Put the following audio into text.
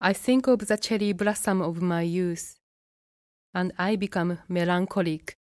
I think of the cherry blossom of my youth, and I become melancholic